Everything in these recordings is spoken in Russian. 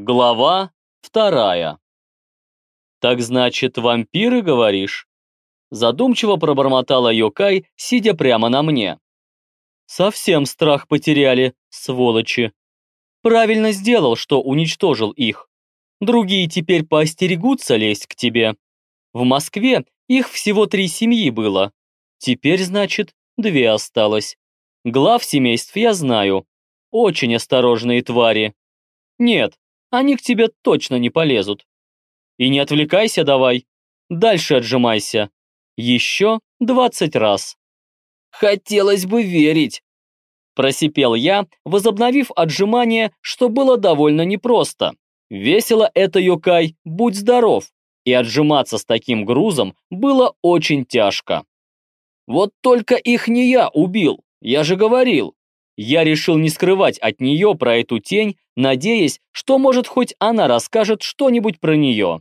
Глава вторая. «Так значит, вампиры, говоришь?» Задумчиво пробормотала Йокай, сидя прямо на мне. «Совсем страх потеряли, сволочи. Правильно сделал, что уничтожил их. Другие теперь поостерегутся лезть к тебе. В Москве их всего три семьи было. Теперь, значит, две осталось. Глав семейств я знаю. Очень осторожные твари. Нет, они к тебе точно не полезут. И не отвлекайся давай, дальше отжимайся. Еще двадцать раз. Хотелось бы верить. Просипел я, возобновив отжимание, что было довольно непросто. Весело это, Йокай, будь здоров. И отжиматься с таким грузом было очень тяжко. Вот только их не я убил, я же говорил. Я решил не скрывать от нее про эту тень, надеясь, что, может, хоть она расскажет что-нибудь про нее.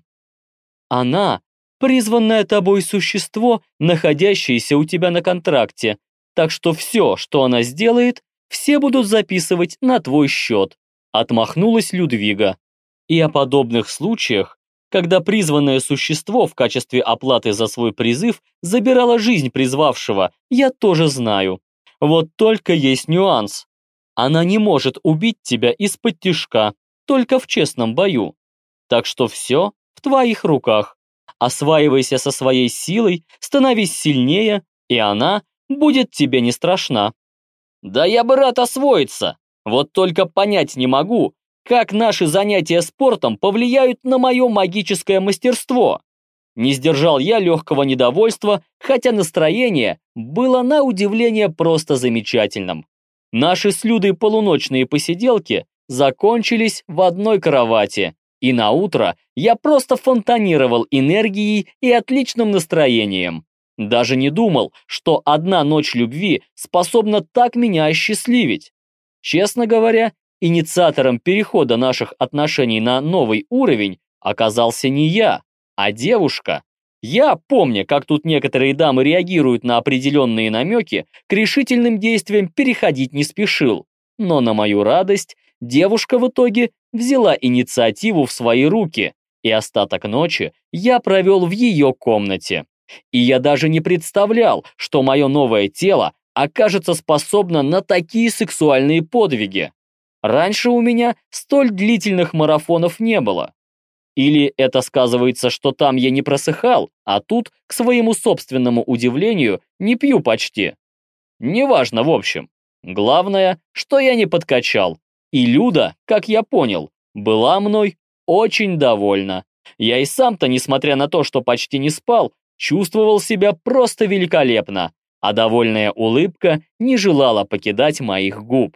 Она – призванное тобой существо, находящееся у тебя на контракте, так что все, что она сделает, все будут записывать на твой счет», – отмахнулась Людвига. И о подобных случаях, когда призванное существо в качестве оплаты за свой призыв забирало жизнь призвавшего, я тоже знаю. Вот только есть нюанс. Она не может убить тебя из-под тишка, только в честном бою. Так что все в твоих руках. Осваивайся со своей силой, становись сильнее, и она будет тебе не страшна. Да я бы рад освоиться, вот только понять не могу, как наши занятия спортом повлияют на мое магическое мастерство. Не сдержал я легкого недовольства, хотя настроение было на удивление просто замечательным. Наши с Людой полуночные посиделки закончились в одной кровати, и на утро я просто фонтанировал энергией и отличным настроением. Даже не думал, что одна ночь любви способна так меня осчастливить. Честно говоря, инициатором перехода наших отношений на новый уровень оказался не я, а девушка. Я, помня, как тут некоторые дамы реагируют на определенные намеки, к решительным действиям переходить не спешил. Но на мою радость, девушка в итоге взяла инициативу в свои руки, и остаток ночи я провел в ее комнате. И я даже не представлял, что мое новое тело окажется способно на такие сексуальные подвиги. Раньше у меня столь длительных марафонов не было. Или это сказывается, что там я не просыхал, а тут, к своему собственному удивлению, не пью почти. Неважно, в общем. Главное, что я не подкачал. И Люда, как я понял, была мной очень довольна. Я и сам-то, несмотря на то, что почти не спал, чувствовал себя просто великолепно, а довольная улыбка не желала покидать моих губ.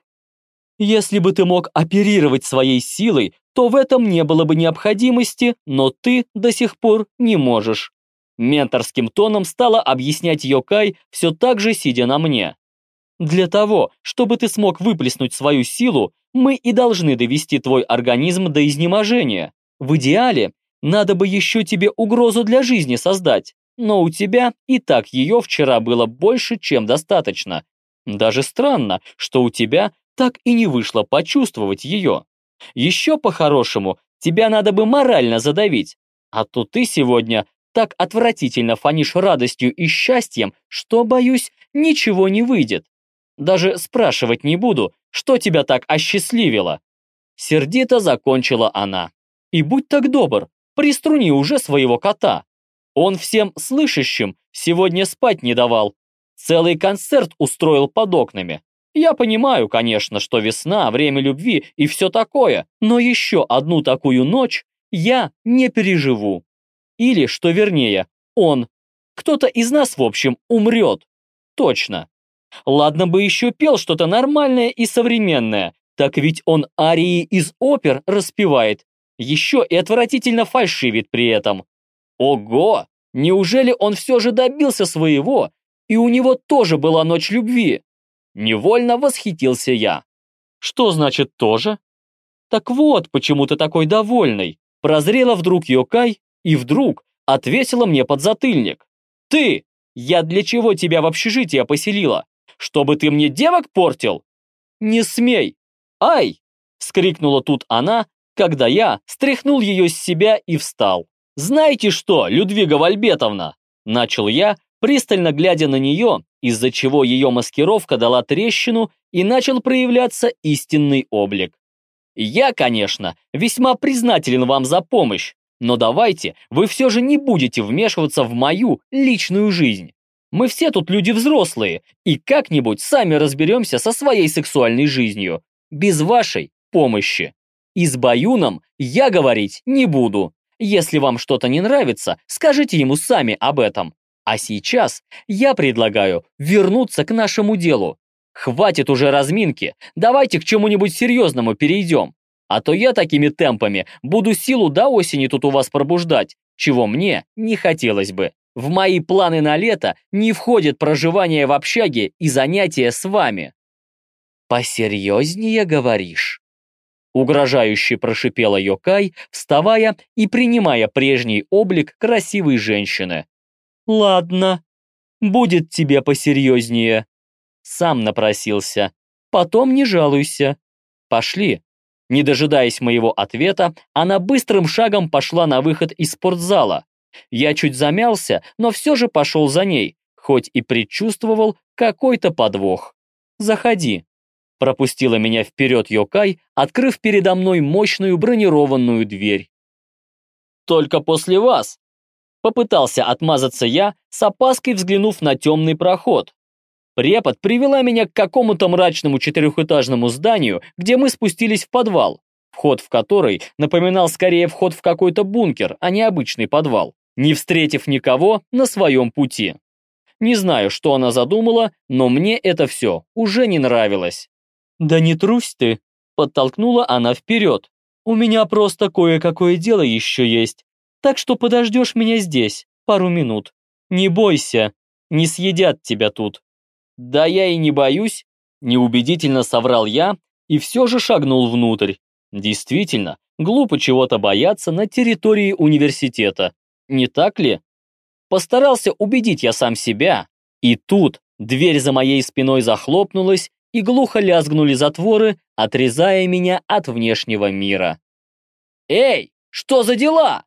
Если бы ты мог оперировать своей силой, то в этом не было бы необходимости, но ты до сих пор не можешь. Менторским тоном стала объяснять Йокай, все так же сидя на мне. Для того, чтобы ты смог выплеснуть свою силу, мы и должны довести твой организм до изнеможения. В идеале, надо бы еще тебе угрозу для жизни создать, но у тебя и так ее вчера было больше, чем достаточно. Даже странно, что у тебя так и не вышло почувствовать ее. Еще по-хорошему, тебя надо бы морально задавить. А то ты сегодня так отвратительно фонишь радостью и счастьем, что, боюсь, ничего не выйдет. Даже спрашивать не буду, что тебя так осчастливило. Сердито закончила она. И будь так добр, приструни уже своего кота. Он всем слышащим сегодня спать не давал. Целый концерт устроил под окнами. Я понимаю, конечно, что весна, время любви и все такое, но еще одну такую ночь я не переживу. Или, что вернее, он. Кто-то из нас, в общем, умрет. Точно. Ладно бы еще пел что-то нормальное и современное, так ведь он арии из опер распевает. Еще и отвратительно фальшивит при этом. Ого! Неужели он все же добился своего, и у него тоже была ночь любви? Невольно восхитился я. Что значит тоже? Так вот, почему ты такой довольный. Прозрела вдруг Йокай и вдруг отвесила мне подзатыльник. Ты! Я для чего тебя в общежитие поселила? Чтобы ты мне девок портил? Не смей! Ай! Вскрикнула тут она, когда я стряхнул ее с себя и встал. «Знаете что, Людвига Вальбетовна?» Начал я, пристально глядя на нее, из-за чего ее маскировка дала трещину и начал проявляться истинный облик. «Я, конечно, весьма признателен вам за помощь, но давайте вы все же не будете вмешиваться в мою личную жизнь. Мы все тут люди взрослые, и как-нибудь сами разберемся со своей сексуальной жизнью, без вашей помощи. И с Баюном я говорить не буду. Если вам что-то не нравится, скажите ему сами об этом. А сейчас я предлагаю вернуться к нашему делу. Хватит уже разминки, давайте к чему-нибудь серьезному перейдем. А то я такими темпами буду силу до осени тут у вас пробуждать, чего мне не хотелось бы. В мои планы на лето не входит проживание в общаге и занятия с вами. Посерьезнее говоришь? Угрожающе прошипела Йокай, вставая и принимая прежний облик красивой женщины. «Ладно, будет тебе посерьезнее». Сам напросился. «Потом не жалуйся. Пошли». Не дожидаясь моего ответа, она быстрым шагом пошла на выход из спортзала. Я чуть замялся, но все же пошел за ней, хоть и предчувствовал какой-то подвох. «Заходи», — пропустила меня вперед Йокай, открыв передо мной мощную бронированную дверь. «Только после вас», Попытался отмазаться я, с опаской взглянув на темный проход. Препод привела меня к какому-то мрачному четырехэтажному зданию, где мы спустились в подвал, вход в который напоминал скорее вход в какой-то бункер, а не обычный подвал, не встретив никого на своем пути. Не знаю, что она задумала, но мне это все уже не нравилось. «Да не трусь ты!» – подтолкнула она вперед. «У меня просто кое-какое дело еще есть так что подождешь меня здесь пару минут. Не бойся, не съедят тебя тут». «Да я и не боюсь», – неубедительно соврал я и все же шагнул внутрь. Действительно, глупо чего-то бояться на территории университета, не так ли? Постарался убедить я сам себя, и тут дверь за моей спиной захлопнулась, и глухо лязгнули затворы, отрезая меня от внешнего мира. «Эй, что за дела?»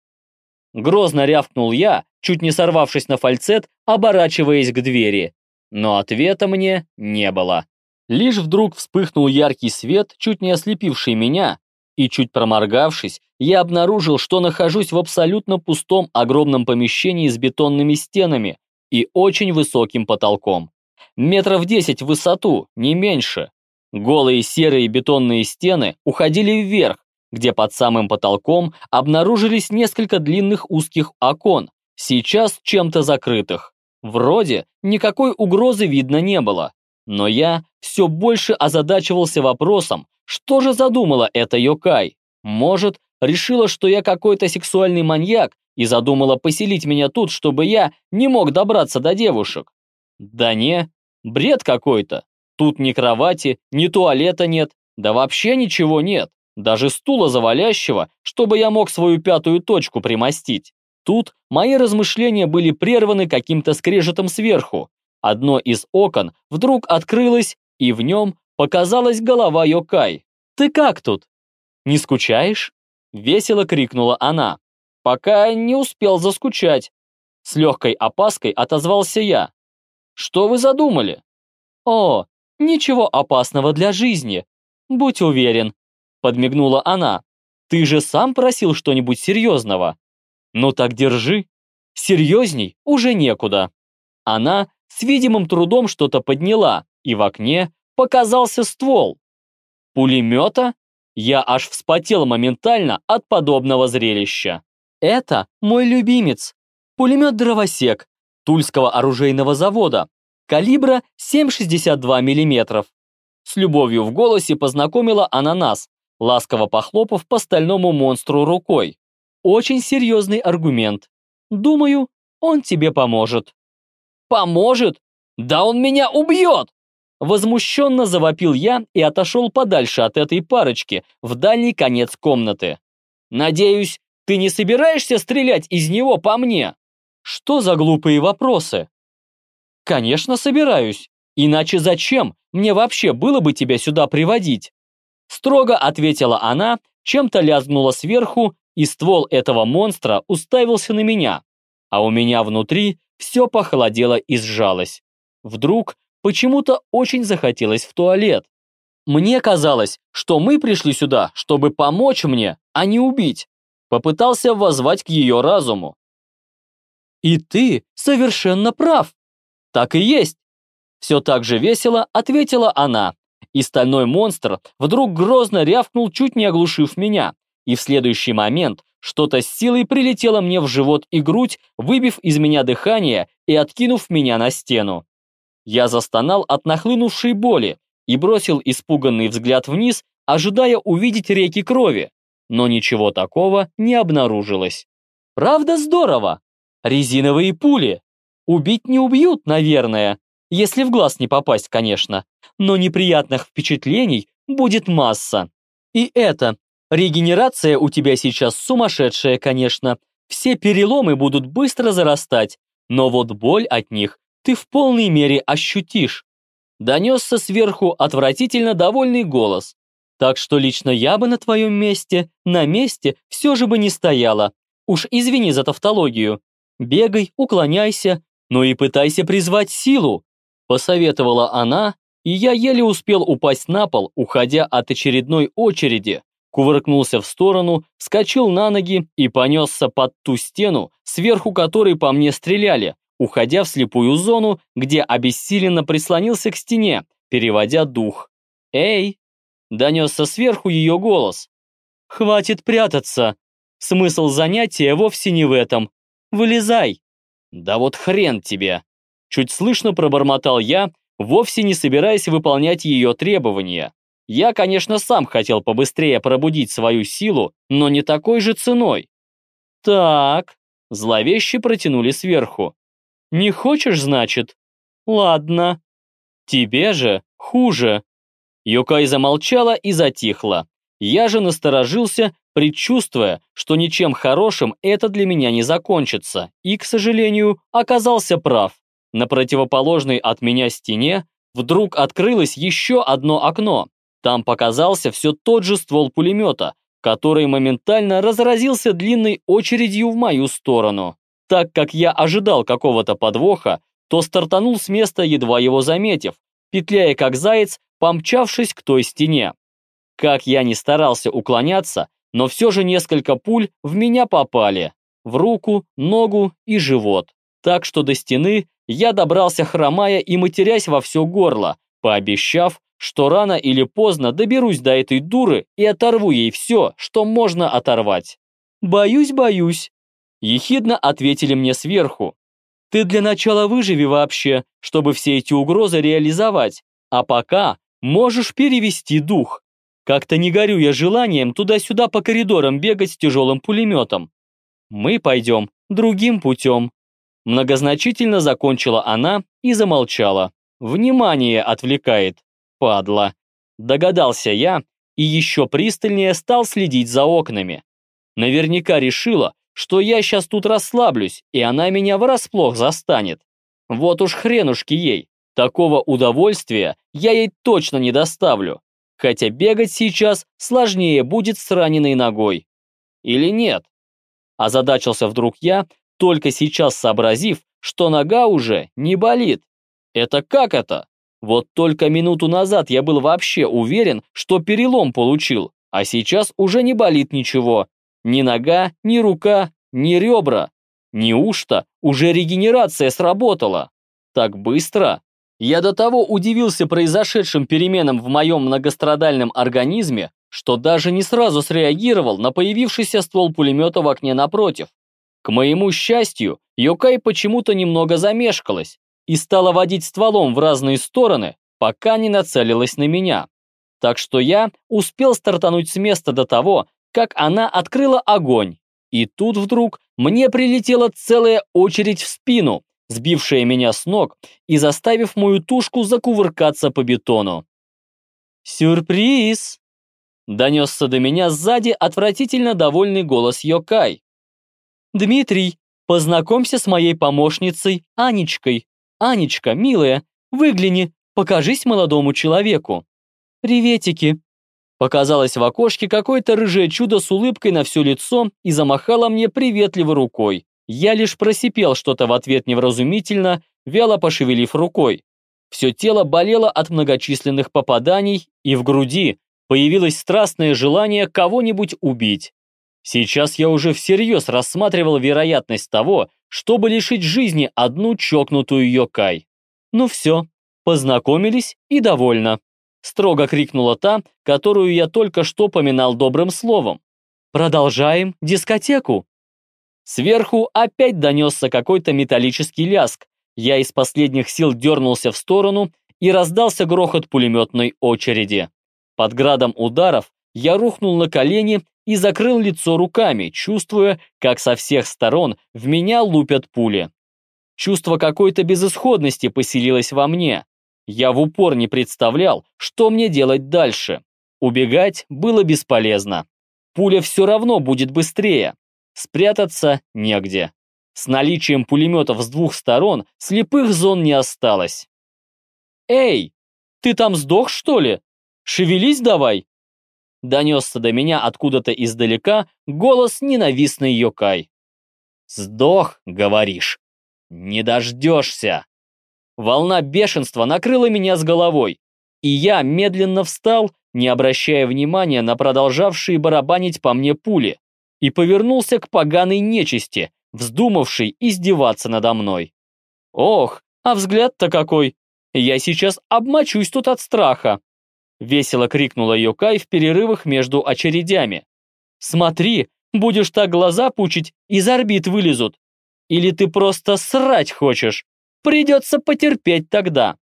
Грозно рявкнул я, чуть не сорвавшись на фальцет, оборачиваясь к двери. Но ответа мне не было. Лишь вдруг вспыхнул яркий свет, чуть не ослепивший меня, и чуть проморгавшись, я обнаружил, что нахожусь в абсолютно пустом огромном помещении с бетонными стенами и очень высоким потолком. Метров десять в высоту, не меньше. Голые серые бетонные стены уходили вверх, где под самым потолком обнаружились несколько длинных узких окон, сейчас чем-то закрытых. Вроде никакой угрозы видно не было, но я все больше озадачивался вопросом, что же задумала эта Йокай? Может, решила, что я какой-то сексуальный маньяк и задумала поселить меня тут, чтобы я не мог добраться до девушек? Да не, бред какой-то. Тут ни кровати, ни туалета нет, да вообще ничего нет даже стула завалящего, чтобы я мог свою пятую точку примостить. Тут мои размышления были прерваны каким-то скрежетом сверху. Одно из окон вдруг открылось, и в нем показалась голова Йокай. «Ты как тут? Не скучаешь?» Весело крикнула она. «Пока не успел заскучать». С легкой опаской отозвался я. «Что вы задумали?» «О, ничего опасного для жизни. Будь уверен, подмигнула она. «Ты же сам просил что-нибудь серьезного». «Ну так держи. Серьезней уже некуда». Она с видимым трудом что-то подняла, и в окне показался ствол. Пулемета? Я аж вспотел моментально от подобного зрелища. Это мой любимец. Пулемет-дровосек Тульского оружейного завода. Калибра 7,62 мм. С любовью в голосе познакомила она нас ласково похлопав по стальному монстру рукой. Очень серьезный аргумент. Думаю, он тебе поможет. Поможет? Да он меня убьет! Возмущенно завопил я и отошел подальше от этой парочки, в дальний конец комнаты. Надеюсь, ты не собираешься стрелять из него по мне? Что за глупые вопросы? Конечно, собираюсь. Иначе зачем мне вообще было бы тебя сюда приводить? Строго ответила она, чем-то лязгнуло сверху, и ствол этого монстра уставился на меня, а у меня внутри все похолодело и сжалось. Вдруг почему-то очень захотелось в туалет. Мне казалось, что мы пришли сюда, чтобы помочь мне, а не убить. Попытался воззвать к ее разуму. И ты совершенно прав. Так и есть. Все так же весело ответила она. И стальной монстр вдруг грозно рявкнул, чуть не оглушив меня. И в следующий момент что-то с силой прилетело мне в живот и грудь, выбив из меня дыхание и откинув меня на стену. Я застонал от нахлынувшей боли и бросил испуганный взгляд вниз, ожидая увидеть реки крови, но ничего такого не обнаружилось. Правда здорово? Резиновые пули. Убить не убьют, наверное, если в глаз не попасть, конечно, но неприятных впечатлений будет масса. И это, регенерация у тебя сейчас сумасшедшая, конечно, все переломы будут быстро зарастать, но вот боль от них ты в полной мере ощутишь. Донесся сверху отвратительно довольный голос. Так что лично я бы на твоем месте, на месте все же бы не стояла. Уж извини за тавтологию. Бегай, уклоняйся, но и пытайся призвать силу. Посоветовала она, и я еле успел упасть на пол, уходя от очередной очереди. Кувыркнулся в сторону, вскочил на ноги и понесся под ту стену, сверху которой по мне стреляли, уходя в слепую зону, где обессиленно прислонился к стене, переводя дух. «Эй!» – донесся сверху ее голос. «Хватит прятаться! Смысл занятия вовсе не в этом. Вылезай!» «Да вот хрен тебе!» Чуть слышно пробормотал я, вовсе не собираясь выполнять ее требования. Я, конечно, сам хотел побыстрее пробудить свою силу, но не такой же ценой. «Так», – зловеще протянули сверху. Не хочешь, значит? Ладно. Тебе же хуже. Юкай замолчала и затихла. Я же насторожился, предчувствуя, что ничем хорошим это для меня не закончится, и, к сожалению, оказался прав. На противоположной от меня стене вдруг открылось еще одно окно. Там показался все тот же ствол пулемета, который моментально разразился длинной очередью в мою сторону. Так как я ожидал какого-то подвоха, то стартанул с места, едва его заметив, петляя как заяц, помчавшись к той стене. Как я не старался уклоняться, но все же несколько пуль в меня попали. В руку, ногу и живот. Так что до стены я добрался хромая и матерясь во все горло, пообещав, что рано или поздно доберусь до этой дуры и оторву ей все, что можно оторвать. Боюсь, боюсь, Ехидно ответили мне сверху. Ты для начала выживи вообще, чтобы все эти угрозы реализовать, а пока можешь перевести дух. Как-то не горю я желанием туда-сюда по коридорам бегать с тяжелым пулеметом. Мы пойдем другим путем. Многозначительно закончила она и замолчала. Внимание отвлекает, падла. Догадался я и еще пристальнее стал следить за окнами. Наверняка решила, что я сейчас тут расслаблюсь, и она меня врасплох застанет. Вот уж хренушки ей. Такого удовольствия я ей точно не доставлю. Хотя бегать сейчас сложнее будет с раненой ногой. Или нет? Озадачился вдруг я, только сейчас сообразив, что нога уже не болит. Это как это? Вот только минуту назад я был вообще уверен, что перелом получил, а сейчас уже не болит ничего. Ни нога, ни рука, ни ребра. Неужто уже регенерация сработала? Так быстро? Я до того удивился произошедшим переменам в моем многострадальном организме, что даже не сразу среагировал на появившийся ствол пулемета в окне напротив. К моему счастью, Йокай почему-то немного замешкалась и стала водить стволом в разные стороны, пока не нацелилась на меня. Так что я успел стартануть с места до того, как она открыла огонь. И тут вдруг мне прилетела целая очередь в спину, сбившая меня с ног и заставив мою тушку закувыркаться по бетону. «Сюрприз!» Донесся до меня сзади отвратительно довольный голос Йокай. «Дмитрий, познакомься с моей помощницей Анечкой. Анечка, милая, выгляни, покажись молодому человеку. Приветики!» Показалось в окошке какое-то рыжее чудо с улыбкой на все лицо и замахало мне приветливо рукой. Я лишь просипел что-то в ответ невразумительно, вяло пошевелив рукой. Все тело болело от многочисленных попаданий, и в груди появилось страстное желание кого-нибудь убить. Сейчас я уже всерьез рассматривал вероятность того, чтобы лишить жизни одну чокнутую Йокай. Ну все, познакомились и довольно. Строго крикнула та, которую я только что поминал добрым словом. Продолжаем дискотеку. Сверху опять донесся какой-то металлический ляск. Я из последних сил дернулся в сторону и раздался грохот пулеметной очереди. Под градом ударов я рухнул на колени и закрыл лицо руками, чувствуя, как со всех сторон в меня лупят пули. Чувство какой-то безысходности поселилось во мне. Я в упор не представлял, что мне делать дальше. Убегать было бесполезно. Пуля все равно будет быстрее. Спрятаться негде. С наличием пулеметов с двух сторон слепых зон не осталось. «Эй, ты там сдох, что ли? Шевелись давай!» Донесся до меня откуда-то издалека голос ненавистный Йокай. «Сдох, говоришь? Не дождешься!» Волна бешенства накрыла меня с головой, и я медленно встал, не обращая внимания на продолжавшие барабанить по мне пули, и повернулся к поганой нечисти, вздумавшей издеваться надо мной. Ох, а взгляд-то какой! Я сейчас обмочусь тут от страха. Весело крикнула Йокай в перерывах между очередями. Смотри, будешь так глаза пучить, из орбит вылезут. Или ты просто срать хочешь? Придется потерпеть тогда.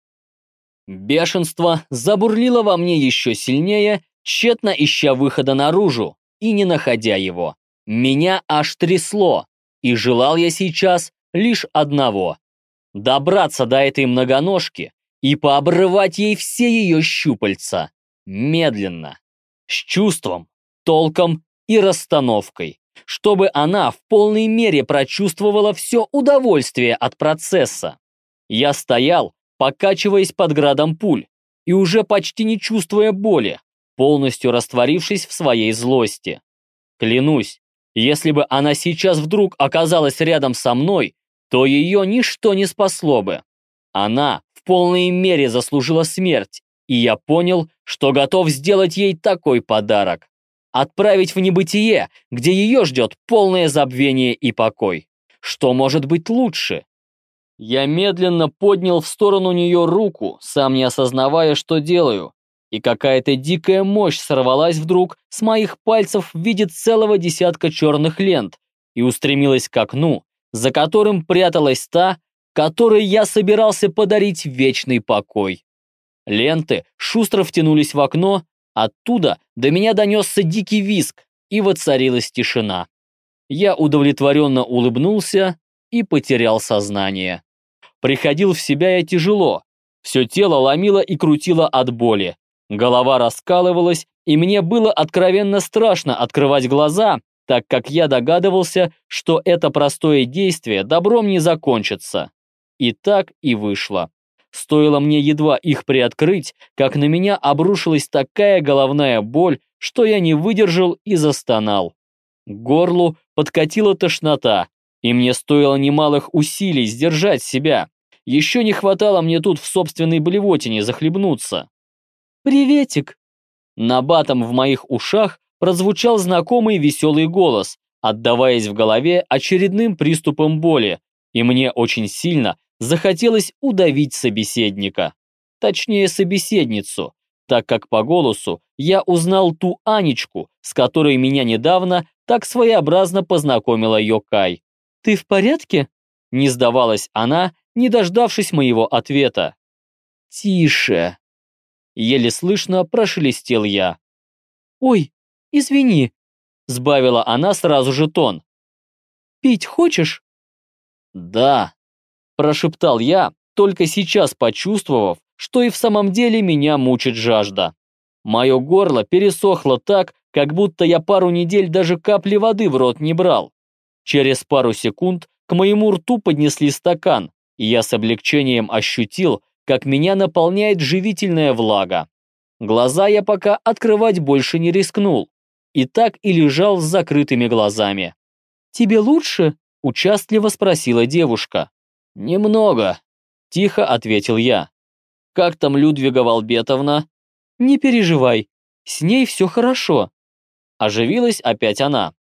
Бешенство забурлило во мне еще сильнее, тщетно ища выхода наружу и не находя его. Меня аж трясло, и желал я сейчас лишь одного — добраться до этой многоножки и пообрывать ей все ее щупальца. Медленно, с чувством, толком и расстановкой, чтобы она в полной мере прочувствовала все удовольствие от процесса. Я стоял, покачиваясь под градом пуль, и уже почти не чувствуя боли, полностью растворившись в своей злости. Клянусь, если бы она сейчас вдруг оказалась рядом со мной, то ее ничто не спасло бы. Она полной мере заслужила смерть, и я понял, что готов сделать ей такой подарок. Отправить в небытие, где ее ждет полное забвение и покой. Что может быть лучше? Я медленно поднял в сторону нее руку, сам не осознавая, что делаю, и какая-то дикая мощь сорвалась вдруг с моих пальцев в виде целого десятка черных лент и устремилась к окну, за которым пряталась та, которой я собирался подарить вечный покой. Ленты шустро втянулись в окно, оттуда до меня донесся дикий визг, и воцарилась тишина. Я удовлетворенно улыбнулся и потерял сознание. Приходил в себя я тяжело. Все тело ломило и крутило от боли. Голова раскалывалась, и мне было откровенно страшно открывать глаза, так как я догадывался, что это простое действие добром не закончится. И так и вышло. Стоило мне едва их приоткрыть, как на меня обрушилась такая головная боль, что я не выдержал и застонал. К горлу подкатила тошнота, и мне стоило немалых усилий сдержать себя. Еще не хватало мне тут в собственной блевотине захлебнуться. «Приветик!» Набатом в моих ушах прозвучал знакомый веселый голос, отдаваясь в голове очередным приступом боли, и мне очень сильно захотелось удавить собеседника. Точнее, собеседницу, так как по голосу я узнал ту Анечку, с которой меня недавно так своеобразно познакомила Йокай. «Ты в порядке?» – не сдавалась она, не дождавшись моего ответа. «Тише!» – еле слышно прошелестел я. «Ой, извини!» – сбавила она сразу же тон. «Пить хочешь?» «Да!» – прошептал я, только сейчас почувствовав, что и в самом деле меня мучит жажда. Мое горло пересохло так, как будто я пару недель даже капли воды в рот не брал. Через пару секунд к моему рту поднесли стакан, и я с облегчением ощутил, как меня наполняет живительная влага. Глаза я пока открывать больше не рискнул. И так и лежал с закрытыми глазами. «Тебе лучше?» – участливо спросила девушка. «Немного», – тихо ответил я. «Как там Людвига Волбетовна?» «Не переживай, с ней все хорошо». Оживилась опять она.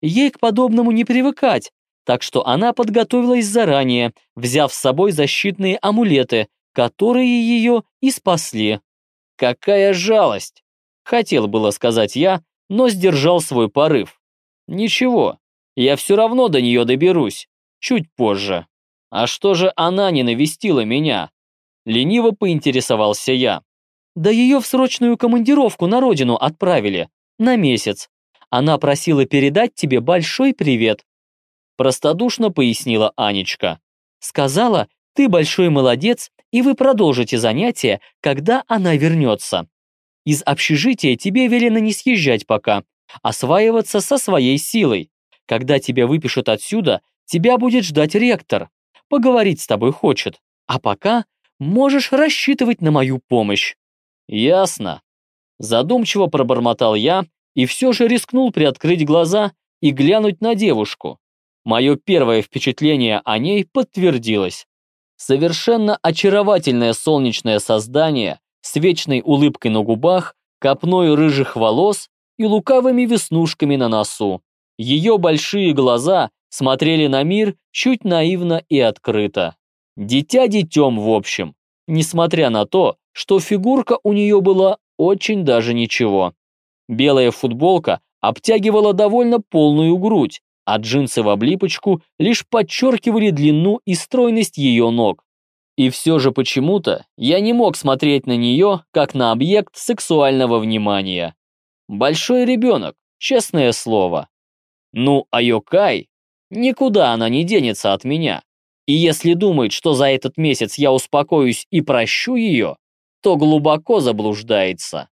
Ей к подобному не привыкать, так что она подготовилась заранее, взяв с собой защитные амулеты, которые ее и спасли. Какая жалость! Хотел было сказать я, но сдержал свой порыв. Ничего, я все равно до нее доберусь, чуть позже. А что же она не навестила меня? Лениво поинтересовался я. Да ее в срочную командировку на родину отправили. На месяц. Она просила передать тебе большой привет. Простодушно пояснила Анечка. Сказала, ты большой молодец, и вы продолжите занятия, когда она вернется. Из общежития тебе велено не съезжать пока, осваиваться со своей силой. Когда тебя выпишут отсюда, тебя будет ждать ректор. Поговорить с тобой хочет. А пока можешь рассчитывать на мою помощь». «Ясно». Задумчиво пробормотал я и все же рискнул приоткрыть глаза и глянуть на девушку. Мое первое впечатление о ней подтвердилось. Совершенно очаровательное солнечное создание с вечной улыбкой на губах, копной рыжих волос и лукавыми веснушками на носу. Ее большие глаза смотрели на мир чуть наивно и открыто. Дитя детем, в общем, несмотря на то, что фигурка у нее была очень даже ничего. Белая футболка обтягивала довольно полную грудь, а джинсы в облипочку лишь подчеркивали длину и стройность ее ног. И все же почему-то я не мог смотреть на нее, как на объект сексуального внимания. Большой ребенок, честное слово. Ну, а Йокай, никуда она не денется от меня. И если думает, что за этот месяц я успокоюсь и прощу ее, то глубоко заблуждается.